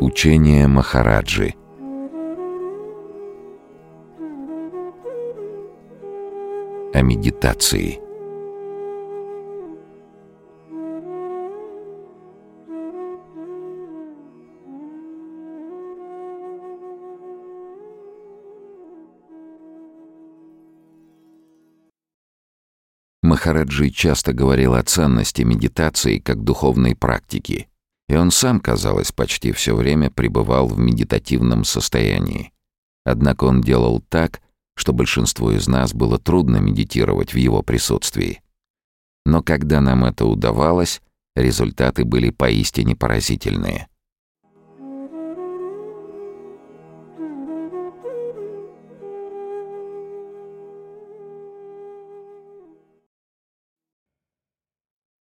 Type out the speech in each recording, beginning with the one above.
Учение Махараджи. О медитации. Махараджи часто говорил о ценности медитации как духовной практики, и он сам, казалось, почти все время пребывал в медитативном состоянии. Однако он делал так, что большинству из нас было трудно медитировать в его присутствии. Но когда нам это удавалось, результаты были поистине поразительные.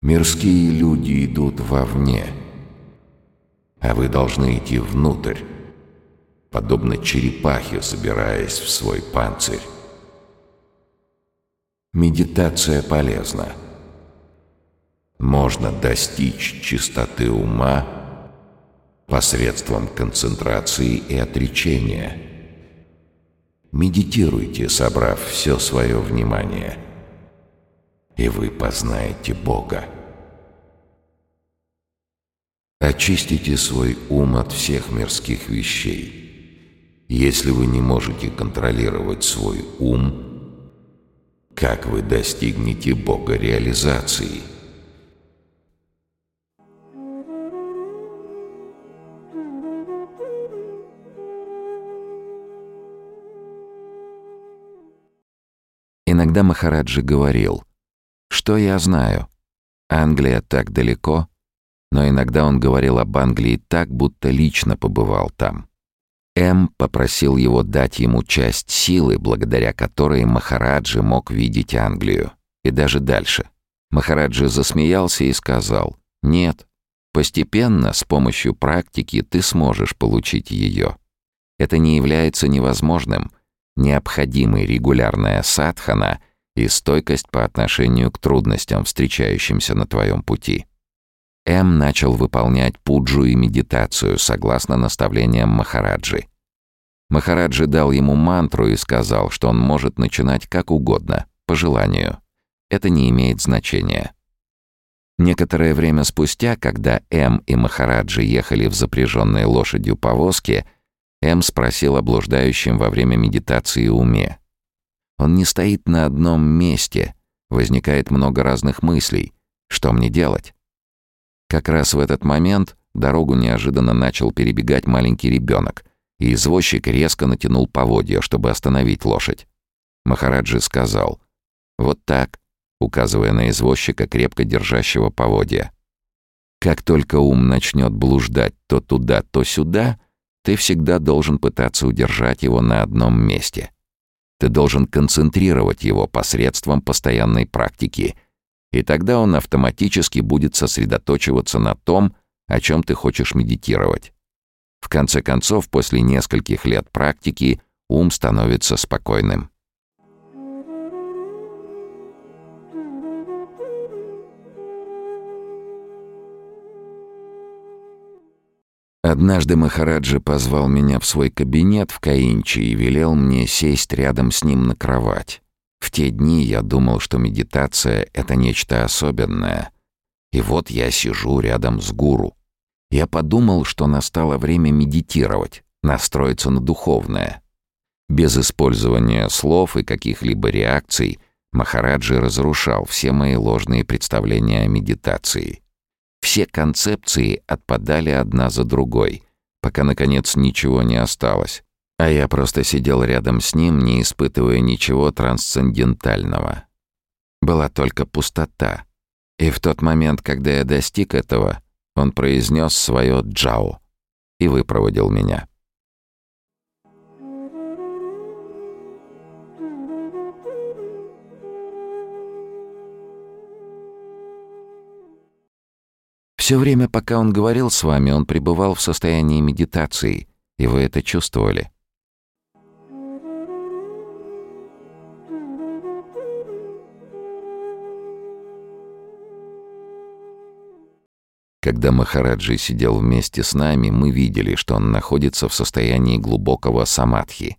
Мирские люди идут вовне — а вы должны идти внутрь, подобно черепахе, забираясь в свой панцирь. Медитация полезна. Можно достичь чистоты ума посредством концентрации и отречения. Медитируйте, собрав все свое внимание, и вы познаете Бога. Очистите свой ум от всех мирских вещей. Если вы не можете контролировать свой ум, как вы достигнете Бога реализации? Иногда Махараджи говорил, «Что я знаю? Англия так далеко, но иногда он говорил об Англии так, будто лично побывал там. М попросил его дать ему часть силы, благодаря которой Махараджи мог видеть Англию. И даже дальше. Махараджи засмеялся и сказал, «Нет, постепенно, с помощью практики, ты сможешь получить ее. Это не является невозможным. Необходимы регулярная садхана и стойкость по отношению к трудностям, встречающимся на твоем пути». М начал выполнять пуджу и медитацию согласно наставлениям Махараджи. Махараджи дал ему мантру и сказал, что он может начинать как угодно, по желанию. Это не имеет значения. Некоторое время спустя, когда М и Махараджи ехали в запряженной лошадью повозке, М спросил о блуждающем во время медитации уме. Он не стоит на одном месте, возникает много разных мыслей. Что мне делать? Как раз в этот момент дорогу неожиданно начал перебегать маленький ребенок, и извозчик резко натянул поводья, чтобы остановить лошадь. Махараджи сказал «Вот так», указывая на извозчика, крепко держащего поводья. «Как только ум начнет блуждать то туда, то сюда, ты всегда должен пытаться удержать его на одном месте. Ты должен концентрировать его посредством постоянной практики — и тогда он автоматически будет сосредоточиваться на том, о чем ты хочешь медитировать. В конце концов, после нескольких лет практики, ум становится спокойным. Однажды Махараджи позвал меня в свой кабинет в Каинчи и велел мне сесть рядом с ним на кровать. В те дни я думал, что медитация — это нечто особенное. И вот я сижу рядом с гуру. Я подумал, что настало время медитировать, настроиться на духовное. Без использования слов и каких-либо реакций Махараджи разрушал все мои ложные представления о медитации. Все концепции отпадали одна за другой, пока, наконец, ничего не осталось. А я просто сидел рядом с ним, не испытывая ничего трансцендентального. Была только пустота. И в тот момент, когда я достиг этого, он произнес свое «джао» и выпроводил меня. Все время, пока он говорил с вами, он пребывал в состоянии медитации, и вы это чувствовали. Когда Махараджи сидел вместе с нами, мы видели, что он находится в состоянии глубокого самадхи.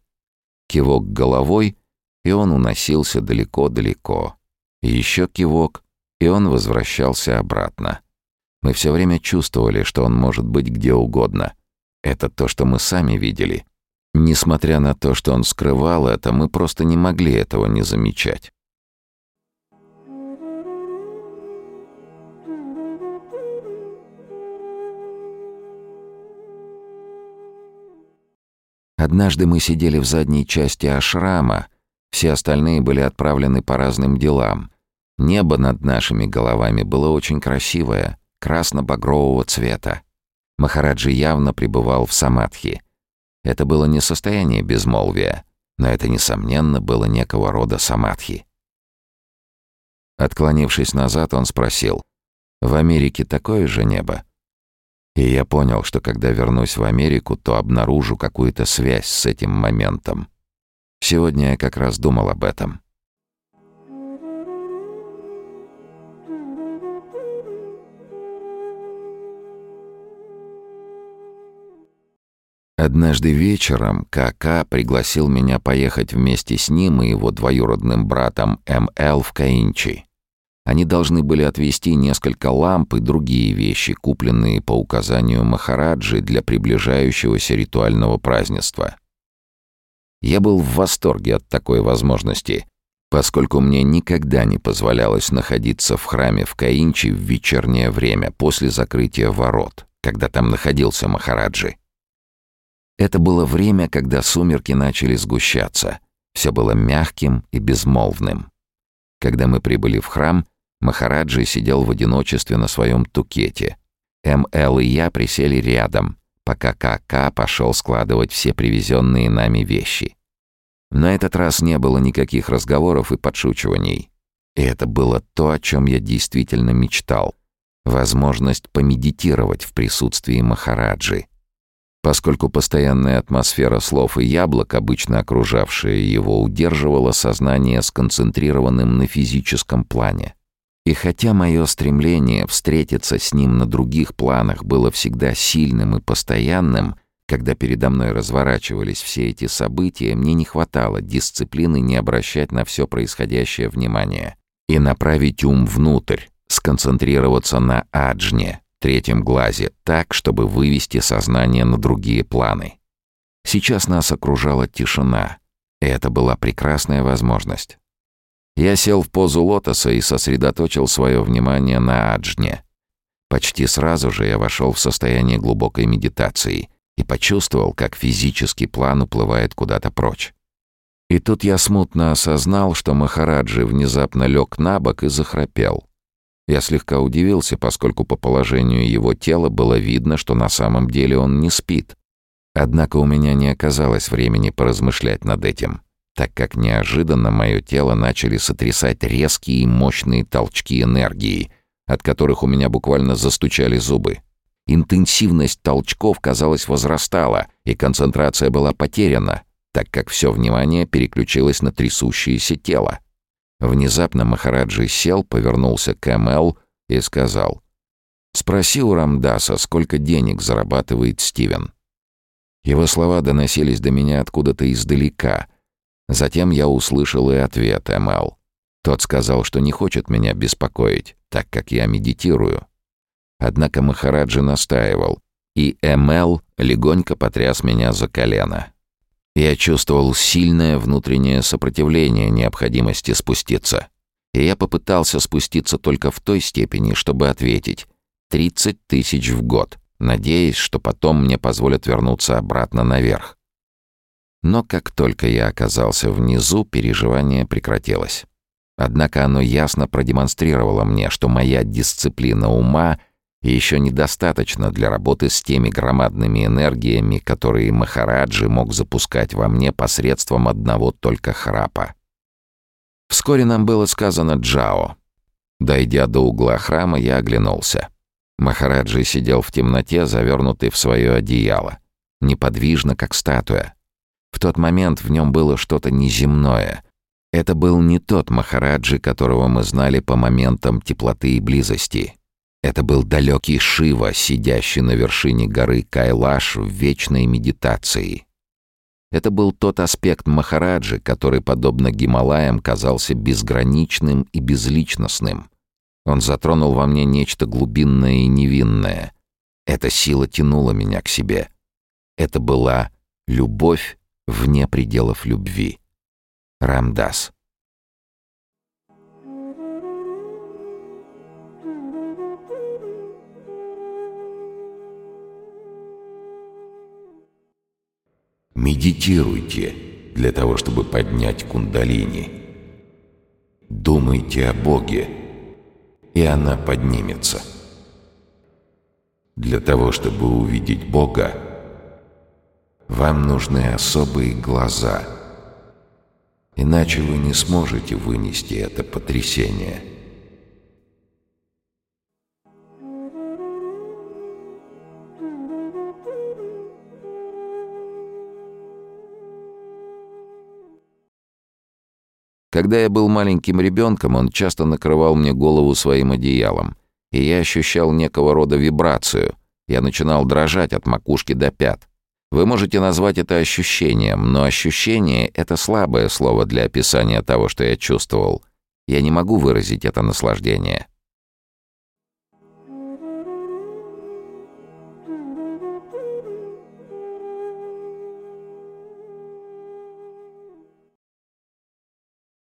Кивок головой, и он уносился далеко-далеко. Еще кивок, и он возвращался обратно. Мы все время чувствовали, что он может быть где угодно. Это то, что мы сами видели. Несмотря на то, что он скрывал это, мы просто не могли этого не замечать. Однажды мы сидели в задней части ашрама, все остальные были отправлены по разным делам. Небо над нашими головами было очень красивое, красно-багрового цвета. Махараджи явно пребывал в самадхи. Это было не состояние безмолвия, но это, несомненно, было некого рода самадхи. Отклонившись назад, он спросил, «В Америке такое же небо?» И я понял, что когда вернусь в Америку, то обнаружу какую-то связь с этим моментом. Сегодня я как раз думал об этом. Однажды вечером КК пригласил меня поехать вместе с ним и его двоюродным братом МЛ в Каинчи. Они должны были отвезти несколько ламп и другие вещи, купленные по указанию Махараджи для приближающегося ритуального празднества. Я был в восторге от такой возможности, поскольку мне никогда не позволялось находиться в храме в Каинчи в вечернее время после закрытия ворот, когда там находился Махараджи. Это было время, когда сумерки начали сгущаться. Все было мягким и безмолвным. Когда мы прибыли в храм, Махараджи сидел в одиночестве на своем тукете. МЛ и я присели рядом, пока КК пошел складывать все привезенные нами вещи. На этот раз не было никаких разговоров и подшучиваний. И это было то, о чем я действительно мечтал. Возможность помедитировать в присутствии Махараджи. Поскольку постоянная атмосфера слов и яблок, обычно окружавшая его, удерживала сознание сконцентрированным на физическом плане. И хотя мое стремление встретиться с ним на других планах было всегда сильным и постоянным, когда передо мной разворачивались все эти события, мне не хватало дисциплины не обращать на все происходящее внимание и направить ум внутрь, сконцентрироваться на аджне, третьем глазе, так, чтобы вывести сознание на другие планы. Сейчас нас окружала тишина, и это была прекрасная возможность. Я сел в позу лотоса и сосредоточил свое внимание на аджне. Почти сразу же я вошел в состояние глубокой медитации и почувствовал, как физический план уплывает куда-то прочь. И тут я смутно осознал, что Махараджи внезапно лег на бок и захрапел. Я слегка удивился, поскольку по положению его тела было видно, что на самом деле он не спит. Однако у меня не оказалось времени поразмышлять над этим так как неожиданно мое тело начали сотрясать резкие и мощные толчки энергии, от которых у меня буквально застучали зубы. Интенсивность толчков, казалось, возрастала, и концентрация была потеряна, так как все внимание переключилось на трясущееся тело. Внезапно Махараджи сел, повернулся к МЛ и сказал, «Спроси у Рамдаса, сколько денег зарабатывает Стивен». Его слова доносились до меня откуда-то издалека — Затем я услышал и ответ МЛ. Тот сказал, что не хочет меня беспокоить, так как я медитирую. Однако Махараджи настаивал, и МЛ легонько потряс меня за колено. Я чувствовал сильное внутреннее сопротивление необходимости спуститься. И я попытался спуститься только в той степени, чтобы ответить «30 тысяч в год», надеясь, что потом мне позволят вернуться обратно наверх. Но как только я оказался внизу, переживание прекратилось. Однако оно ясно продемонстрировало мне, что моя дисциплина ума еще недостаточно для работы с теми громадными энергиями, которые Махараджи мог запускать во мне посредством одного только храпа. Вскоре нам было сказано «Джао». Дойдя до угла храма, я оглянулся. Махараджи сидел в темноте, завернутый в свое одеяло, неподвижно, как статуя. В тот момент в нем было что-то неземное. Это был не тот Махараджи, которого мы знали по моментам теплоты и близости. Это был далекий Шива, сидящий на вершине горы Кайлаш в вечной медитации. Это был тот аспект Махараджи, который, подобно Гималаям, казался безграничным и безличностным. Он затронул во мне нечто глубинное и невинное. Эта сила тянула меня к себе. Это была любовь вне пределов любви. Рамдас. Медитируйте для того, чтобы поднять кундалини. Думайте о Боге, и она поднимется. Для того, чтобы увидеть Бога, вам нужны особые глаза, иначе вы не сможете вынести это потрясение. Когда я был маленьким ребенком, он часто накрывал мне голову своим одеялом, и я ощущал некого рода вибрацию. Я начинал дрожать от макушки до пят. Вы можете назвать это ощущением, но ощущение — это слабое слово для описания того, что я чувствовал. Я не могу выразить это наслаждение.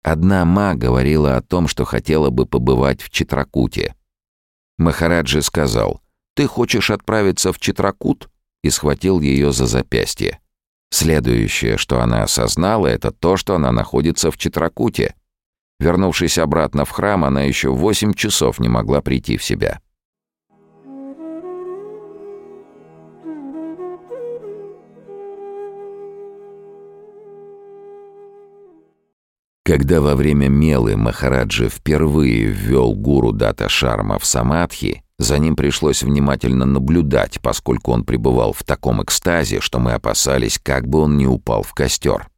Одна ма говорила о том, что хотела бы побывать в Читракуте. Махараджи сказал, «Ты хочешь отправиться в Читракут?» И схватил ее за запястье. Следующее, что она осознала, это то, что она находится в Читракуте. Вернувшись обратно в храм, она еще восемь часов не могла прийти в себя. Когда во время Мелы Махараджи впервые ввел гуру Дата Шарма в Самадхи, за ним пришлось внимательно наблюдать, поскольку он пребывал в таком экстазе, что мы опасались, как бы он не упал в костер.